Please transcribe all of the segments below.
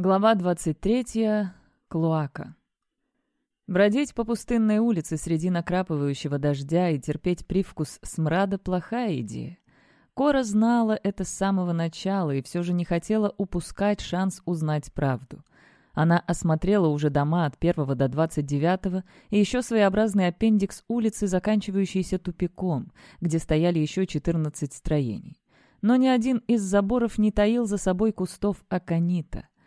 Глава 23. Клоака. Бродить по пустынной улице среди накрапывающего дождя и терпеть привкус смрада – плохая идея. Кора знала это с самого начала и все же не хотела упускать шанс узнать правду. Она осмотрела уже дома от 1 до 29 и еще своеобразный аппендикс улицы, заканчивающийся тупиком, где стояли еще 14 строений. Но ни один из заборов не таил за собой кустов аконита –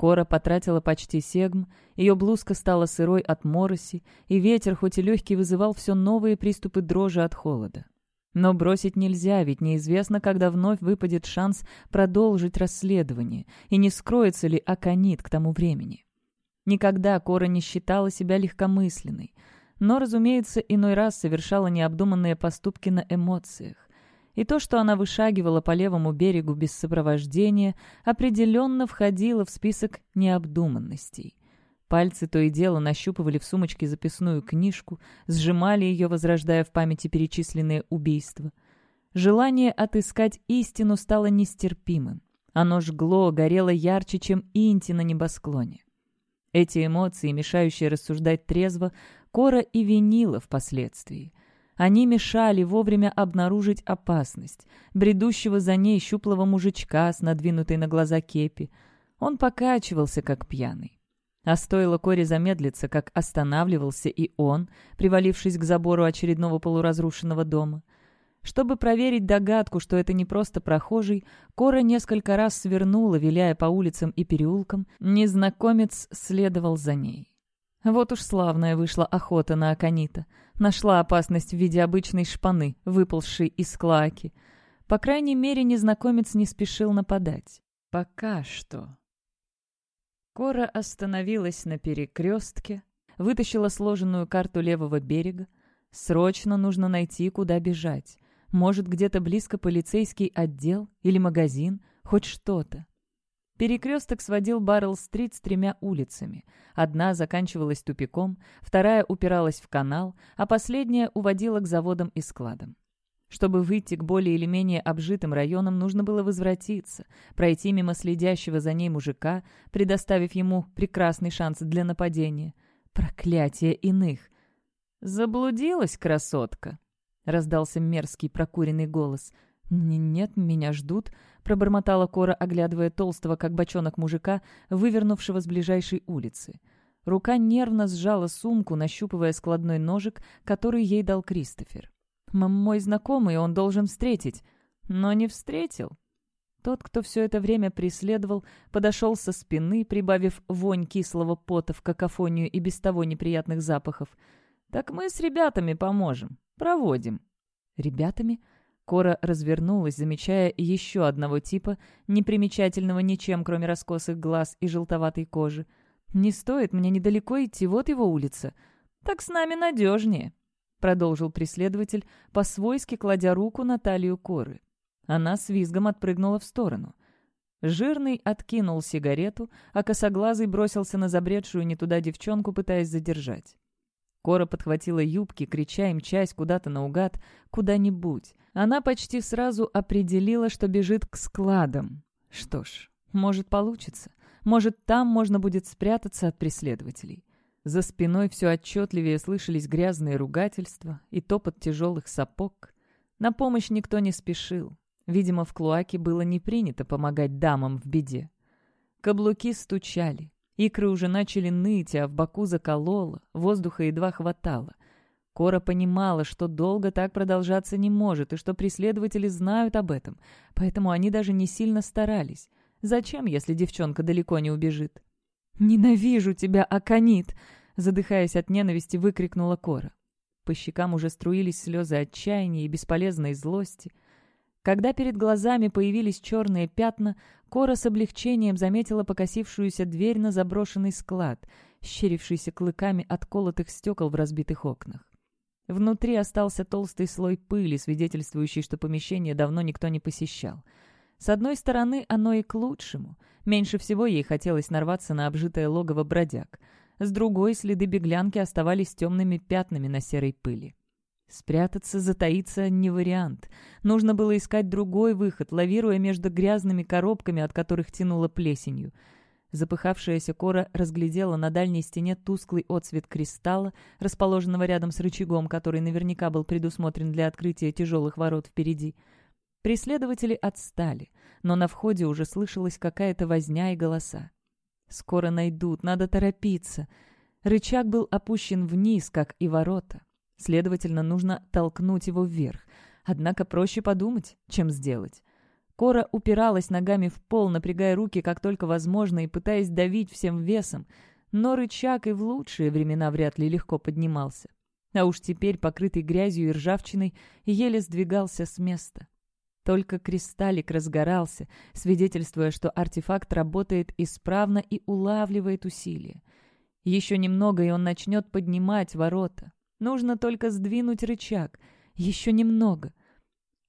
Кора потратила почти сегм, ее блузка стала сырой от мороси, и ветер, хоть и легкий, вызывал все новые приступы дрожи от холода. Но бросить нельзя, ведь неизвестно, когда вновь выпадет шанс продолжить расследование, и не скроется ли Аконит к тому времени. Никогда Кора не считала себя легкомысленной, но, разумеется, иной раз совершала необдуманные поступки на эмоциях. И то, что она вышагивала по левому берегу без сопровождения, определенно входило в список необдуманностей. Пальцы то и дело нащупывали в сумочке записную книжку, сжимали ее, возрождая в памяти перечисленные убийства. Желание отыскать истину стало нестерпимым. Оно жгло, горело ярче, чем инти на небосклоне. Эти эмоции, мешающие рассуждать трезво, Кора и винила впоследствии. Они мешали вовремя обнаружить опасность, бредущего за ней щуплого мужичка с надвинутой на глаза кепи. Он покачивался, как пьяный. А стоило Коре замедлиться, как останавливался и он, привалившись к забору очередного полуразрушенного дома. Чтобы проверить догадку, что это не просто прохожий, Кора несколько раз свернула, виляя по улицам и переулкам. Незнакомец следовал за ней. Вот уж славная вышла охота на Аконита. Нашла опасность в виде обычной шпаны, выползшей из клаки. По крайней мере, незнакомец не спешил нападать. Пока что. Кора остановилась на перекрестке, вытащила сложенную карту левого берега. Срочно нужно найти, куда бежать. Может, где-то близко полицейский отдел или магазин, хоть что-то. Перекресток сводил Баррелл-стрит с тремя улицами. Одна заканчивалась тупиком, вторая упиралась в канал, а последняя уводила к заводам и складам. Чтобы выйти к более или менее обжитым районам, нужно было возвратиться, пройти мимо следящего за ней мужика, предоставив ему прекрасный шанс для нападения. Проклятие иных! «Заблудилась, красотка!» — раздался мерзкий прокуренный голос — «Нет, меня ждут», — пробормотала Кора, оглядывая толстого, как бочонок мужика, вывернувшего с ближайшей улицы. Рука нервно сжала сумку, нащупывая складной ножик, который ей дал Кристофер. «Мой знакомый, он должен встретить». Но не встретил. Тот, кто все это время преследовал, подошел со спины, прибавив вонь кислого пота в какофонию и без того неприятных запахов. «Так мы с ребятами поможем. Проводим». «Ребятами?» Кора развернулась, замечая еще одного типа, непримечательного ничем, кроме раскосых глаз и желтоватой кожи. «Не стоит мне недалеко идти, вот его улица». «Так с нами надежнее», — продолжил преследователь, по-свойски кладя руку на талию Коры. Она с визгом отпрыгнула в сторону. Жирный откинул сигарету, а косоглазый бросился на забредшую не туда девчонку, пытаясь задержать. Кора подхватила юбки, крича им часть куда-то наугад, куда-нибудь. Она почти сразу определила, что бежит к складам. Что ж, может получится. Может, там можно будет спрятаться от преследователей. За спиной все отчетливее слышались грязные ругательства и топот тяжелых сапог. На помощь никто не спешил. Видимо, в Клуаке было не принято помогать дамам в беде. Каблуки стучали. Икры уже начали ныть, а в боку закололо, воздуха едва хватало. Кора понимала, что долго так продолжаться не может, и что преследователи знают об этом, поэтому они даже не сильно старались. Зачем, если девчонка далеко не убежит? «Ненавижу тебя, Аконит!» Задыхаясь от ненависти, выкрикнула Кора. По щекам уже струились слезы отчаяния и бесполезной злости. Когда перед глазами появились черные пятна, Кора с облегчением заметила покосившуюся дверь на заброшенный склад, щерившийся клыками от колотых стекол в разбитых окнах. Внутри остался толстый слой пыли, свидетельствующий, что помещение давно никто не посещал. С одной стороны, оно и к лучшему. Меньше всего ей хотелось нарваться на обжитое логово бродяг. С другой, следы беглянки оставались темными пятнами на серой пыли. Спрятаться, затаиться — не вариант. Нужно было искать другой выход, лавируя между грязными коробками, от которых тянуло плесенью. Запыхавшаяся Кора разглядела на дальней стене тусклый отсвет кристалла, расположенного рядом с рычагом, который наверняка был предусмотрен для открытия тяжелых ворот впереди. Преследователи отстали, но на входе уже слышалась какая-то возня и голоса. «Скоро найдут, надо торопиться». Рычаг был опущен вниз, как и ворота. Следовательно, нужно толкнуть его вверх. Однако проще подумать, чем сделать. Кора упиралась ногами в пол, напрягая руки как только возможно и пытаясь давить всем весом, но рычаг и в лучшие времена вряд ли легко поднимался. А уж теперь, покрытый грязью и ржавчиной, еле сдвигался с места. Только кристаллик разгорался, свидетельствуя, что артефакт работает исправно и улавливает усилия. Еще немного, и он начнет поднимать ворота. Нужно только сдвинуть рычаг. Еще немного.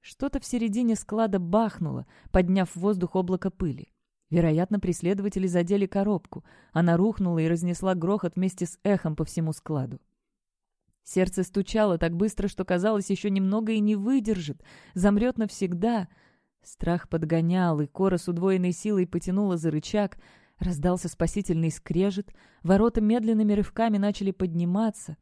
Что-то в середине склада бахнуло, подняв в воздух облако пыли. Вероятно, преследователи задели коробку. Она рухнула и разнесла грохот вместе с эхом по всему складу. Сердце стучало так быстро, что казалось, еще немного и не выдержит, замрет навсегда. Страх подгонял, и кора с удвоенной силой потянула за рычаг. Раздался спасительный скрежет, ворота медленными рывками начали подниматься.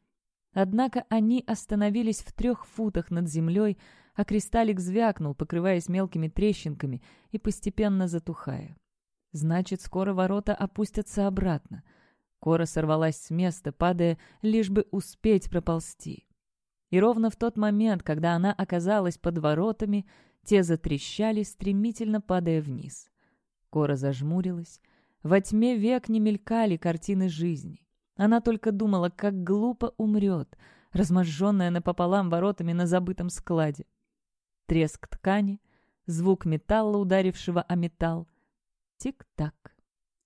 Однако они остановились в трех футах над землей, а кристаллик звякнул, покрываясь мелкими трещинками и постепенно затухая. Значит, скоро ворота опустятся обратно. Кора сорвалась с места, падая, лишь бы успеть проползти. И ровно в тот момент, когда она оказалась под воротами, те затрещали, стремительно падая вниз. Кора зажмурилась. Во тьме век не мелькали картины жизни. Она только думала, как глупо умрет, разможженная напополам воротами на забытом складе треск ткани, звук металла, ударившего о металл. Тик-так.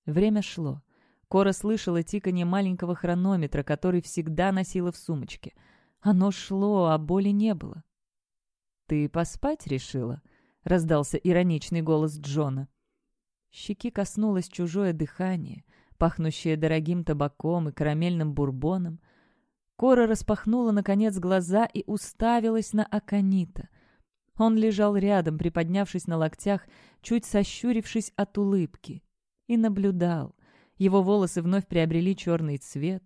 Время шло. Кора слышала тиканье маленького хронометра, который всегда носила в сумочке. Оно шло, а боли не было. «Ты поспать решила?» — раздался ироничный голос Джона. Щеки коснулось чужое дыхание, пахнущее дорогим табаком и карамельным бурбоном. Кора распахнула, наконец, глаза и уставилась на Аконита. Он лежал рядом, приподнявшись на локтях, чуть сощурившись от улыбки, и наблюдал. Его волосы вновь приобрели черный цвет.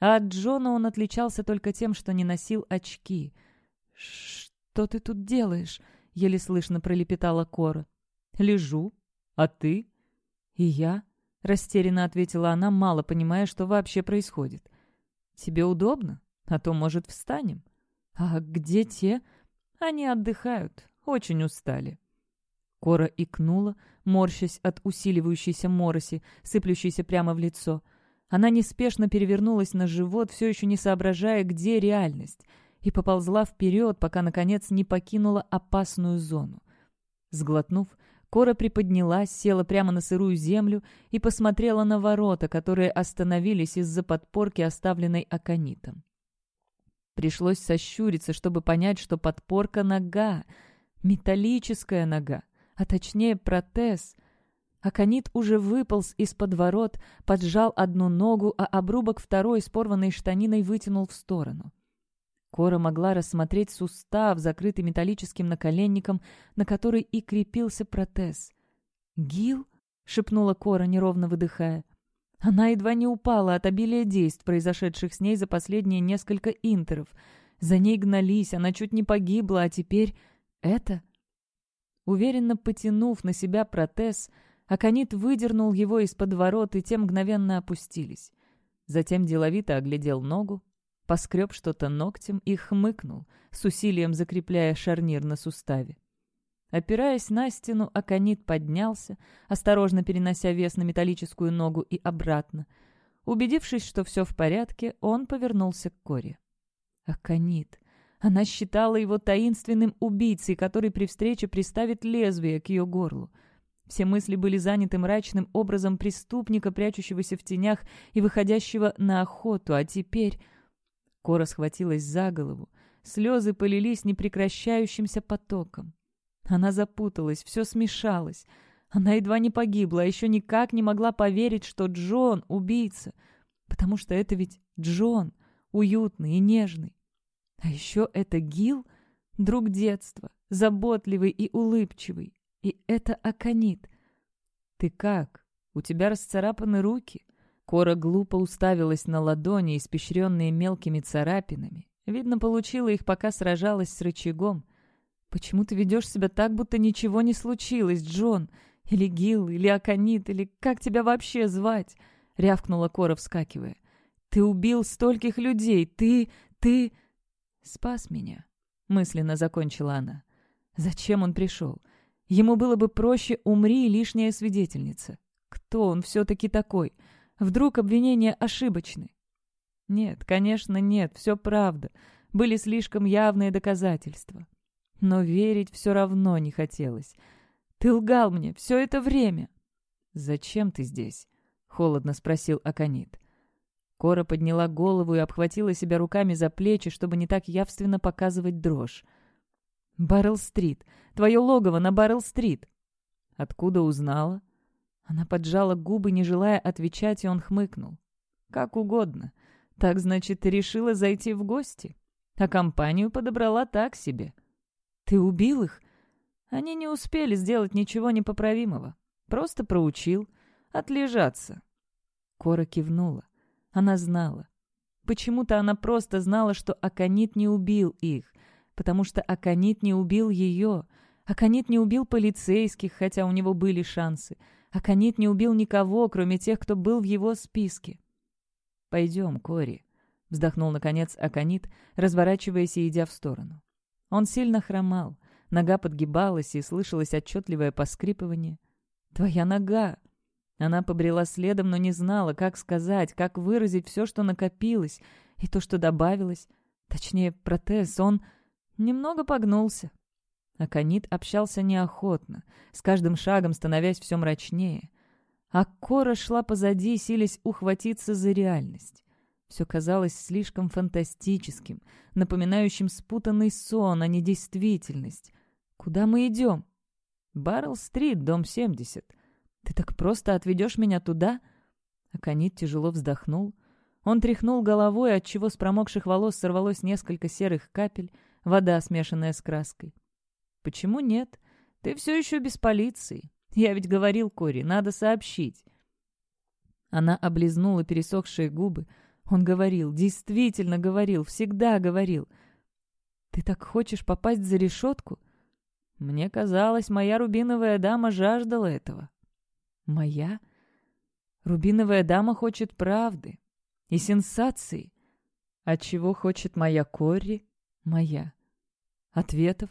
А от Джона он отличался только тем, что не носил очки. «Что ты тут делаешь?» — еле слышно пролепетала Кора. «Лежу. А ты?» «И я?» — растерянно ответила она, мало понимая, что вообще происходит. «Тебе удобно? А то, может, встанем?» «А где те?» Они отдыхают, очень устали». Кора икнула, морщась от усиливающейся мороси, сыплющейся прямо в лицо. Она неспешно перевернулась на живот, все еще не соображая, где реальность, и поползла вперед, пока, наконец, не покинула опасную зону. Сглотнув, Кора приподнялась, села прямо на сырую землю и посмотрела на ворота, которые остановились из-за подпорки, оставленной аконитом. Пришлось сощуриться, чтобы понять, что подпорка — нога, металлическая нога, а точнее протез. Аконит уже выполз из-под ворот, поджал одну ногу, а обрубок второй с порванной штаниной вытянул в сторону. Кора могла рассмотреть сустав, закрытый металлическим наколенником, на который и крепился протез. «Гил?» — шепнула Кора, неровно выдыхая. Она едва не упала от обилия действий, произошедших с ней за последние несколько интеров. За ней гнались, она чуть не погибла, а теперь это... Уверенно потянув на себя протез, Аконит выдернул его из-под ворот, и те мгновенно опустились. Затем деловито оглядел ногу, поскреб что-то ногтем и хмыкнул, с усилием закрепляя шарнир на суставе. Опираясь на стену, Аконит поднялся, осторожно перенося вес на металлическую ногу и обратно. Убедившись, что все в порядке, он повернулся к Коре. Аконит. Она считала его таинственным убийцей, который при встрече приставит лезвие к ее горлу. Все мысли были заняты мрачным образом преступника, прячущегося в тенях и выходящего на охоту, а теперь... Кора схватилась за голову. Слезы полились непрекращающимся потоком. Она запуталась, все смешалось. Она едва не погибла, а еще никак не могла поверить, что Джон — убийца. Потому что это ведь Джон, уютный и нежный. А еще это Гил, друг детства, заботливый и улыбчивый. И это Аконит. «Ты как?» У тебя расцарапаны руки». Кора глупо уставилась на ладони, испещренные мелкими царапинами. Видно, получила их, пока сражалась с рычагом. «Почему ты ведешь себя так, будто ничего не случилось, Джон? Или Гил, или Аконит, или как тебя вообще звать?» — рявкнула Кора, вскакивая. «Ты убил стольких людей! Ты... ты...» «Спас меня», — мысленно закончила она. «Зачем он пришел? Ему было бы проще «умри, лишняя свидетельница». Кто он все-таки такой? Вдруг обвинения ошибочны? Нет, конечно, нет, все правда. Были слишком явные доказательства. Но верить все равно не хотелось. Ты лгал мне все это время. «Зачем ты здесь?» — холодно спросил Аконит. Кора подняла голову и обхватила себя руками за плечи, чтобы не так явственно показывать дрожь. «Баррелл-стрит. Твое логово на Баррелл-стрит». «Откуда узнала?» Она поджала губы, не желая отвечать, и он хмыкнул. «Как угодно. Так, значит, ты решила зайти в гости? А компанию подобрала так себе. Ты убил их? Они не успели сделать ничего непоправимого. Просто проучил. Отлежаться». Кора кивнула. Она знала. Почему-то она просто знала, что Аконит не убил их, потому что Аконит не убил ее. Аконит не убил полицейских, хотя у него были шансы. Аконит не убил никого, кроме тех, кто был в его списке. «Пойдем, Кори», — вздохнул, наконец, Аконит, разворачиваясь и идя в сторону. Он сильно хромал, нога подгибалась и слышалось отчетливое поскрипывание. «Твоя нога!» Она побрела следом, но не знала, как сказать, как выразить все, что накопилось, и то, что добавилось. Точнее, протез, он немного погнулся. Аконит общался неохотно, с каждым шагом становясь все мрачнее. А Кора шла позади, силясь ухватиться за реальность. Все казалось слишком фантастическим, напоминающим спутанный сон, а не действительность. «Куда мы идем?» «Баррелл-стрит, дом 70. Ты так просто отведешь меня туда?» Аконит тяжело вздохнул. Он тряхнул головой, отчего с промокших волос сорвалось несколько серых капель, вода, смешанная с краской. «Почему нет? Ты все еще без полиции. Я ведь говорил Кори, надо сообщить». Она облизнула пересохшие губы. Он говорил, действительно говорил, всегда говорил. «Ты так хочешь попасть за решетку?» Мне казалось, моя рубиновая дама жаждала этого. Моя? Рубиновая дама хочет правды и сенсации. А чего хочет моя Корри? Моя. Ответов?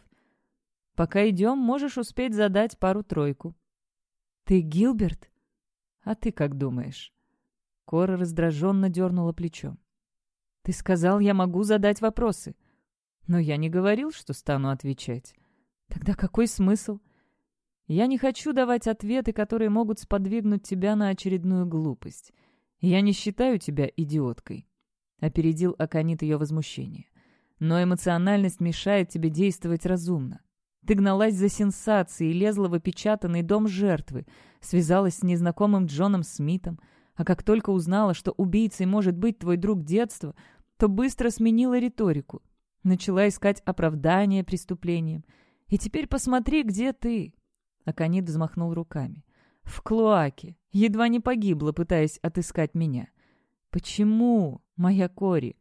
Пока идем, можешь успеть задать пару-тройку». «Ты Гилберт?» «А ты как думаешь?» Кора раздраженно дернула плечом. «Ты сказал, я могу задать вопросы». «Но я не говорил, что стану отвечать». «Тогда какой смысл?» «Я не хочу давать ответы, которые могут сподвигнуть тебя на очередную глупость. Я не считаю тебя идиоткой», — опередил Аконит ее возмущение. «Но эмоциональность мешает тебе действовать разумно. Ты гналась за сенсацией, лезла в опечатанный дом жертвы, связалась с незнакомым Джоном Смитом, а как только узнала, что убийцей может быть твой друг детства, то быстро сменила риторику. Начала искать оправдание преступлениям. И теперь посмотри, где ты. Аконит взмахнул руками. В клоаке. Едва не погибла, пытаясь отыскать меня. Почему, моя Кори?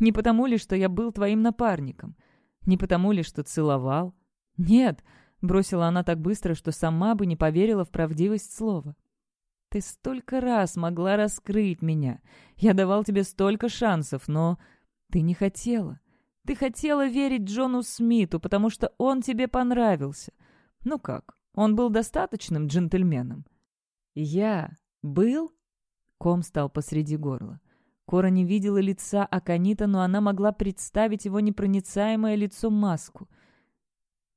Не потому ли, что я был твоим напарником? Не потому ли, что целовал? «Нет», — бросила она так быстро, что сама бы не поверила в правдивость слова. «Ты столько раз могла раскрыть меня. Я давал тебе столько шансов, но ты не хотела. Ты хотела верить Джону Смиту, потому что он тебе понравился. Ну как, он был достаточным джентльменом?» «Я был?» Ком стал посреди горла. Кора не видела лица Аканита, но она могла представить его непроницаемое лицо маску —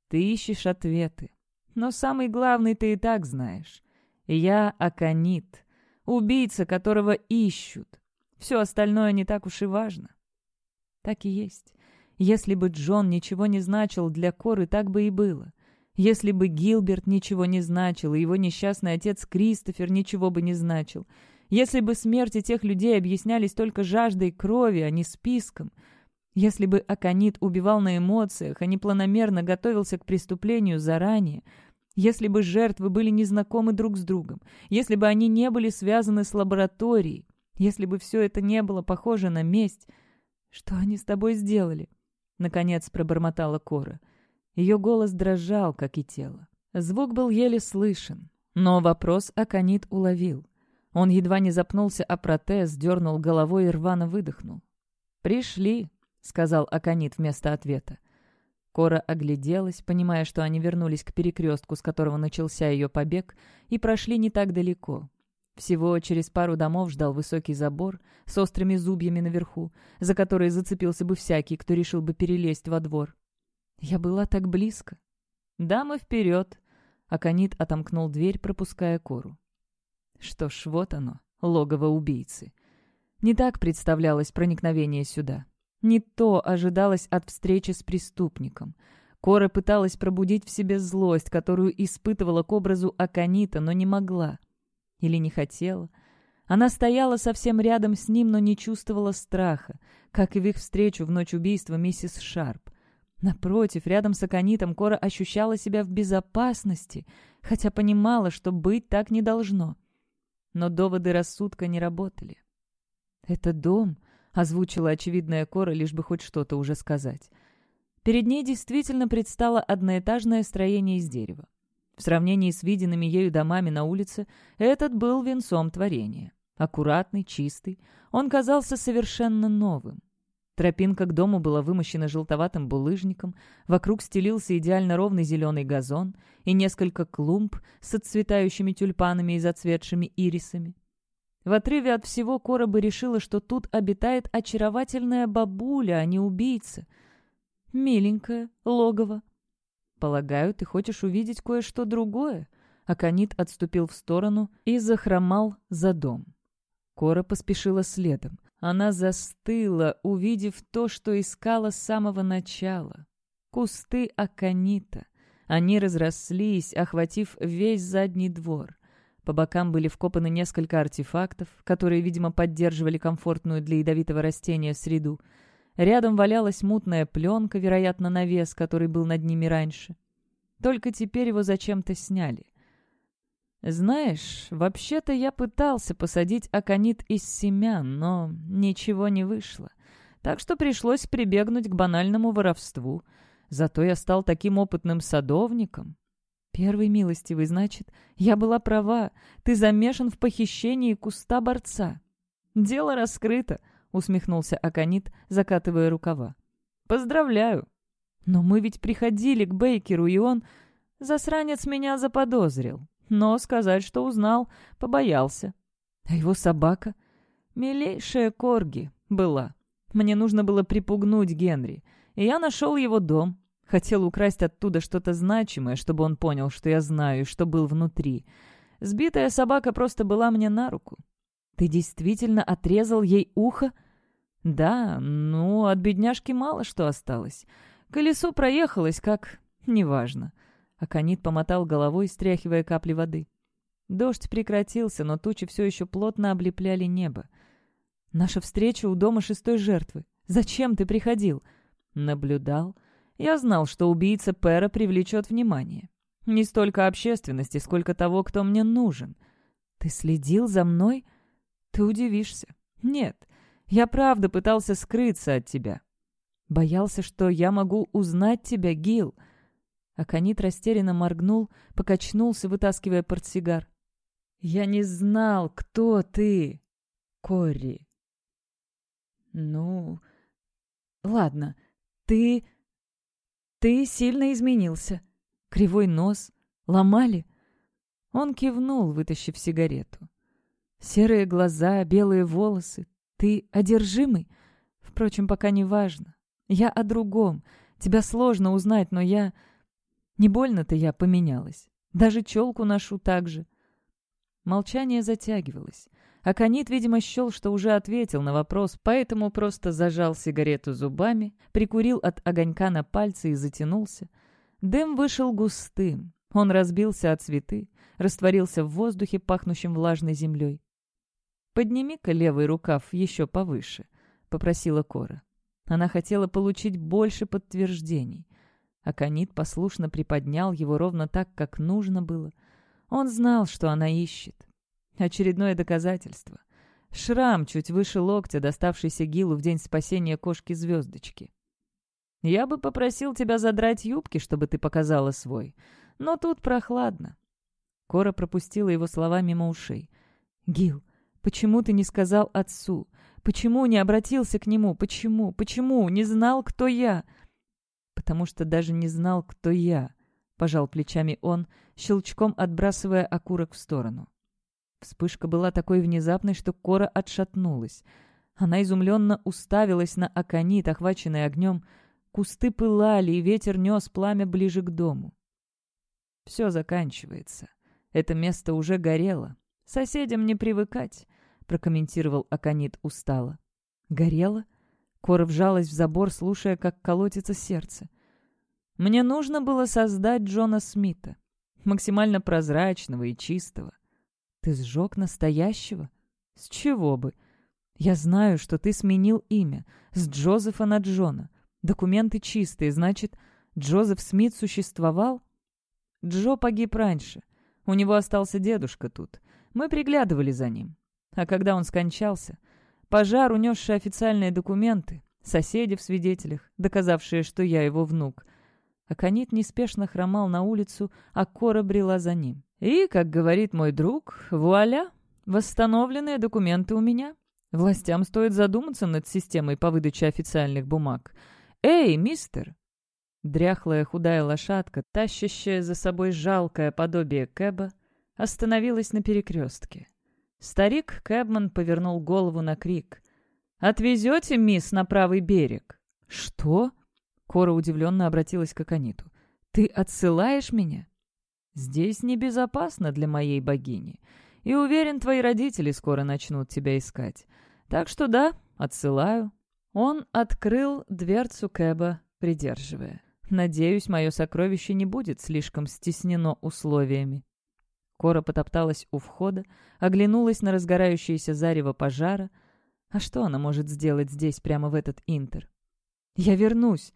ты ищешь ответы. Но самый главный ты и так знаешь. Я Аконит, убийца, которого ищут. Все остальное не так уж и важно. Так и есть. Если бы Джон ничего не значил для Коры, так бы и было. Если бы Гилберт ничего не значил, и его несчастный отец Кристофер ничего бы не значил. Если бы смерти тех людей объяснялись только жаждой крови, а не списком — если бы Аконит убивал на эмоциях, а не планомерно готовился к преступлению заранее, Если бы жертвы были незнакомы друг с другом, если бы они не были связаны с лабораторией, если бы все это не было похоже на месть... Что они с тобой сделали? Наконец пробормотала Кора. Ее голос дрожал, как и тело. Звук был еле слышен, но вопрос Аконит уловил. Он едва не запнулся о протез, дернул головой и рвано выдохнул. «Пришли», — сказал Аконит вместо ответа. Кора огляделась, понимая, что они вернулись к перекрестку, с которого начался ее побег, и прошли не так далеко. Всего через пару домов ждал высокий забор с острыми зубьями наверху, за которые зацепился бы всякий, кто решил бы перелезть во двор. Я была так близко. «Дамы, вперед!» Аконит отомкнул дверь, пропуская Кору. Что ж, вот оно, логово убийцы. Не так представлялось проникновение сюда. Не то ожидалось от встречи с преступником. Кора пыталась пробудить в себе злость, которую испытывала к образу Аконита, но не могла. Или не хотела. Она стояла совсем рядом с ним, но не чувствовала страха, как и в их встречу в ночь убийства миссис Шарп. Напротив, рядом с Аконитом Кора ощущала себя в безопасности, хотя понимала, что быть так не должно. Но доводы рассудка не работали. «Это дом», — озвучила очевидная Кора, лишь бы хоть что-то уже сказать. Перед ней действительно предстало одноэтажное строение из дерева. В сравнении с виденными ею домами на улице, этот был венцом творения. Аккуратный, чистый, он казался совершенно новым. Тропинка к дому была вымощена желтоватым булыжником, вокруг стелился идеально ровный зеленый газон и несколько клумб с отцветающими тюльпанами и зацветшими ирисами. В отрыве от всего Кора бы решила, что тут обитает очаровательная бабуля, а не убийца. Миленькое логово, «Полагаю, ты хочешь увидеть кое-что другое?» Аконит отступил в сторону и захромал за дом. Кора поспешила следом. Она застыла, увидев то, что искала с самого начала. Кусты аконита. Они разрослись, охватив весь задний двор. По бокам были вкопаны несколько артефактов, которые, видимо, поддерживали комфортную для ядовитого растения среду. Рядом валялась мутная пленка, вероятно, навес, который был над ними раньше. Только теперь его зачем-то сняли. Знаешь, вообще-то я пытался посадить аконит из семян, но ничего не вышло. Так что пришлось прибегнуть к банальному воровству. Зато я стал таким опытным садовником. Первый милостивый, значит, я была права. Ты замешан в похищении куста борца. Дело раскрыто. — усмехнулся Аконит, закатывая рукава. «Поздравляю! Но мы ведь приходили к Бейкеру, и он... Засранец меня заподозрил. Но сказать, что узнал, побоялся. А его собака? Милейшая Корги была. Мне нужно было припугнуть Генри, и я нашел его дом. Хотел украсть оттуда что-то значимое, чтобы он понял, что я знаю, что был внутри. Сбитая собака просто была мне на руку. «Ты действительно отрезал ей ухо?» «Да, ну, от бедняжки мало что осталось. Колесо проехалось, как... неважно». Аконит помотал головой, стряхивая капли воды. Дождь прекратился, но тучи все еще плотно облепляли небо. «Наша встреча у дома шестой жертвы. Зачем ты приходил?» «Наблюдал. Я знал, что убийца Пэра привлечет внимание. Не столько общественности, сколько того, кто мне нужен. Ты следил за мной?» Ты удивишься. Нет, я правда пытался скрыться от тебя. Боялся, что я могу узнать тебя, Гил. Аконит растерянно моргнул, покачнулся, вытаскивая портсигар. «Я не знал, кто ты, Кори». «Ну, ладно, ты... ты сильно изменился. Кривой нос. Ломали?» Он кивнул, вытащив сигарету. Серые глаза, белые волосы. Ты одержимый? Впрочем, пока не важно. Я о другом. Тебя сложно узнать, но я... Не больно-то я поменялась. Даже челку ношу так же. Молчание затягивалось. Аконит, видимо, счел, что уже ответил на вопрос, поэтому просто зажал сигарету зубами, прикурил от огонька на пальце и затянулся. Дым вышел густым. Он разбился от цветы, растворился в воздухе, пахнущем влажной землей. «Подними-ка левый рукав еще повыше», — попросила Кора. Она хотела получить больше подтверждений. Аконит послушно приподнял его ровно так, как нужно было. Он знал, что она ищет. Очередное доказательство. Шрам чуть выше локтя, доставшийся Гилу в день спасения кошки-звездочки. «Я бы попросил тебя задрать юбки, чтобы ты показала свой. Но тут прохладно». Кора пропустила его слова мимо ушей. «Гил, почему ты не сказал отцу? Почему не обратился к нему? Почему? Почему? Не знал, кто я?» «Потому что даже не знал, кто я», — пожал плечами он, щелчком отбрасывая окурок в сторону. Вспышка была такой внезапной, что Кора отшатнулась. Она изумленно уставилась на аконит, охваченный огнем. Кусты пылали, и ветер нес пламя ближе к дому. Все заканчивается. Это место уже горело. Соседям не привыкать, прокомментировал Аконит устало. Горело? Кора вжалась в забор, слушая, как колотится сердце. Мне нужно было создать Джона Смита, максимально прозрачного и чистого. Ты сжег настоящего? С чего бы? Я знаю, что ты сменил имя. С Джозефа на Джона. Документы чистые, значит, Джозеф Смит существовал? Джо погиб раньше. У него остался дедушка тут. Мы приглядывали за ним. А когда он скончался, пожар, унесший официальные документы, соседи в свидетелях, доказавшие, что я его внук. Аконит неспешно хромал на улицу, а Кора брела за ним. И, как говорит мой друг, вуаля, восстановленные документы у меня. Властям стоит задуматься над системой по выдаче официальных бумаг. «Эй, мистер!» Дряхлая худая лошадка, тащащая за собой жалкое подобие Кэба, остановилась на перекрестке. Старик Кэбман повернул голову на крик. «Отвезете, мисс, на правый берег?» «Что?» Кора удивленно обратилась к Акониту. «Ты отсылаешь меня?» Здесь небезопасно для моей богини. И уверен, твои родители скоро начнут тебя искать. Так что да, отсылаю». Он открыл дверцу Кэба, придерживая. «Надеюсь, мое сокровище не будет слишком стеснено условиями». Кора потопталась у входа, оглянулась на разгорающееся зарево пожара. А что она может сделать здесь, прямо в этот интер? «Я вернусь!»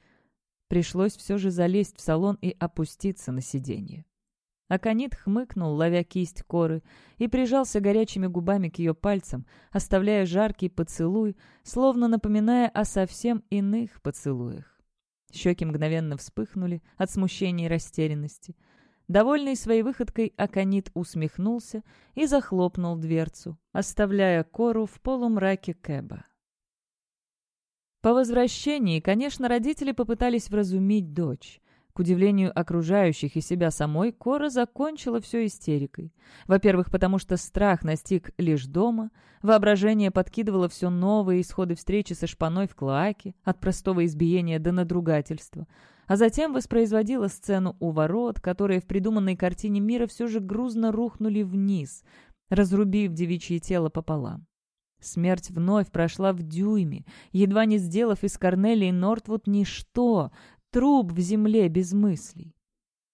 Пришлось все же залезть в салон и опуститься на сиденье. Аконит хмыкнул, ловя кисть коры, и прижался горячими губами к ее пальцам, оставляя жаркий поцелуй, словно напоминая о совсем иных поцелуях. Щеки мгновенно вспыхнули от смущения и растерянности. Довольный своей выходкой, Аконит усмехнулся и захлопнул дверцу, оставляя кору в полумраке Кэба. По возвращении, конечно, родители попытались вразумить дочь. К удивлению окружающих и себя самой, Кора закончила все истерикой. Во-первых, потому что страх настиг лишь дома, воображение подкидывало все новые исходы встречи со шпаной в клоаке, от простого избиения до надругательства, а затем воспроизводила сцену у ворот, которые в придуманной картине мира все же грузно рухнули вниз, разрубив девичье тело пополам. Смерть вновь прошла в дюйме, едва не сделав из Корнелии Нортвуд ничто, Труп в земле без мыслей.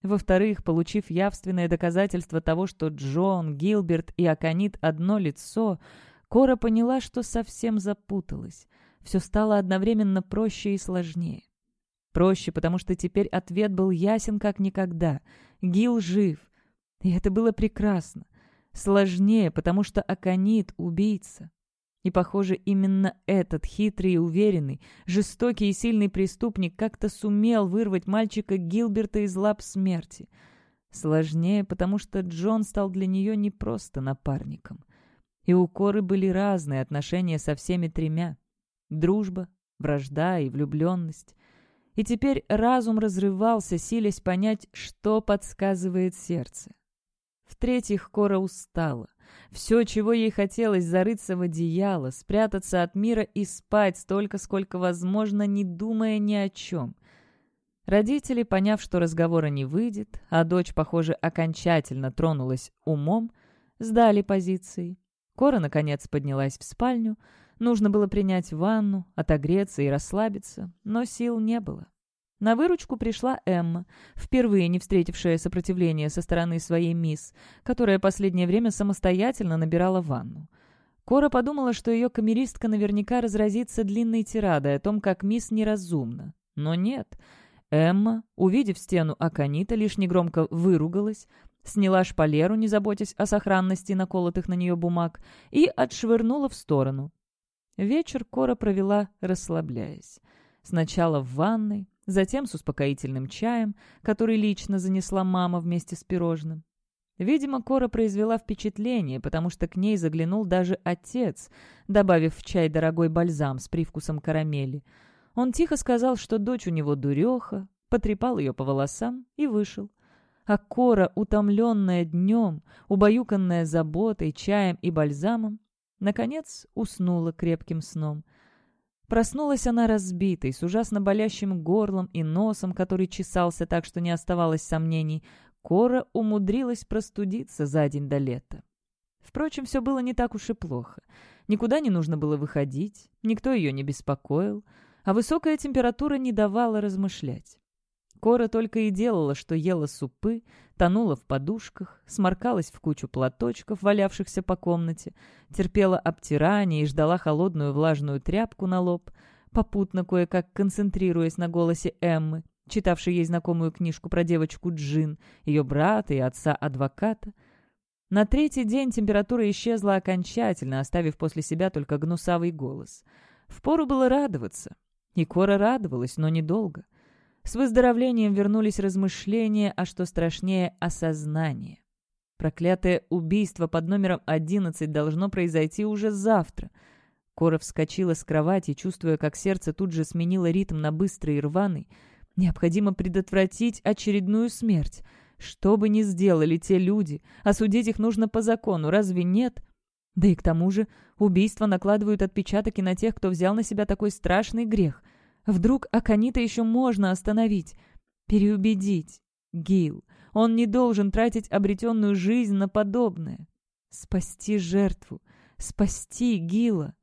Во-вторых, получив явственное доказательство того, что Джон, Гилберт и Аконит одно лицо, Кора поняла, что совсем запуталась. Все стало одновременно проще и сложнее. Проще, потому что теперь ответ был ясен как никогда. Гил жив. И это было прекрасно. Сложнее, потому что Аконит — убийца. И, похоже, именно этот хитрый и уверенный, жестокий и сильный преступник как-то сумел вырвать мальчика Гилберта из лап смерти. Сложнее, потому что Джон стал для нее не просто напарником. И у Коры были разные отношения со всеми тремя. Дружба, вражда и влюбленность. И теперь разум разрывался, силясь понять, что подсказывает сердце. В-третьих, Кора устала. Все, чего ей хотелось, зарыться в одеяло, спрятаться от мира и спать столько, сколько возможно, не думая ни о чем. Родители, поняв, что разговора не выйдет, а дочь, похоже, окончательно тронулась умом, сдали позиции. Кора, наконец, поднялась в спальню. Нужно было принять ванну, отогреться и расслабиться, но сил не было. На выручку пришла Эмма, впервые не встретившая сопротивления со стороны своей мисс, которая последнее время самостоятельно набирала ванну. Кора подумала, что ее камеристка наверняка разразится длинной тирадой о том, как мисс неразумна. Но нет. Эмма, увидев стену Аканита, лишь негромко выругалась, сняла шпалеру, не заботясь о сохранности наколотых на нее бумаг, и отшвырнула в сторону. Вечер Кора провела, расслабляясь. Сначала в ванной, затем с успокоительным чаем, который лично занесла мама вместе с пирожным. Видимо, Кора произвела впечатление, потому что к ней заглянул даже отец, добавив в чай дорогой бальзам с привкусом карамели. Он тихо сказал, что дочь у него дуреха, потрепал ее по волосам и вышел. А Кора, утомленная днем, убаюканная заботой, чаем и бальзамом, наконец уснула крепким сном. Проснулась она разбитой, с ужасно болящим горлом и носом, который чесался так, что не оставалось сомнений, Кора умудрилась простудиться за день до лета. Впрочем, все было не так уж и плохо. Никуда не нужно было выходить, никто ее не беспокоил, а высокая температура не давала размышлять. Кора только и делала, что ела супы, тонула в подушках, сморкалась в кучу платочков, валявшихся по комнате, терпела обтирание и ждала холодную влажную тряпку на лоб, попутно кое-как концентрируясь на голосе Эммы, читавший ей знакомую книжку про девочку Джин, ее брата и отца-адвоката. На третий день температура исчезла окончательно, оставив после себя только гнусавый голос. Впору было радоваться. И Кора радовалась, но недолго. С выздоровлением вернулись размышления, а что страшнее — осознание. Проклятое убийство под номером 11 должно произойти уже завтра. Кора вскочила с кровати, чувствуя, как сердце тут же сменило ритм на быстрый и рваный. Необходимо предотвратить очередную смерть. Что бы ни сделали те люди, осудить их нужно по закону, разве нет? Да и к тому же убийства накладывают отпечаток и на тех, кто взял на себя такой страшный грех. Вдруг Аканита еще можно остановить, переубедить. Гил, он не должен тратить обретенную жизнь на подобное. Спасти жертву, спасти Гила.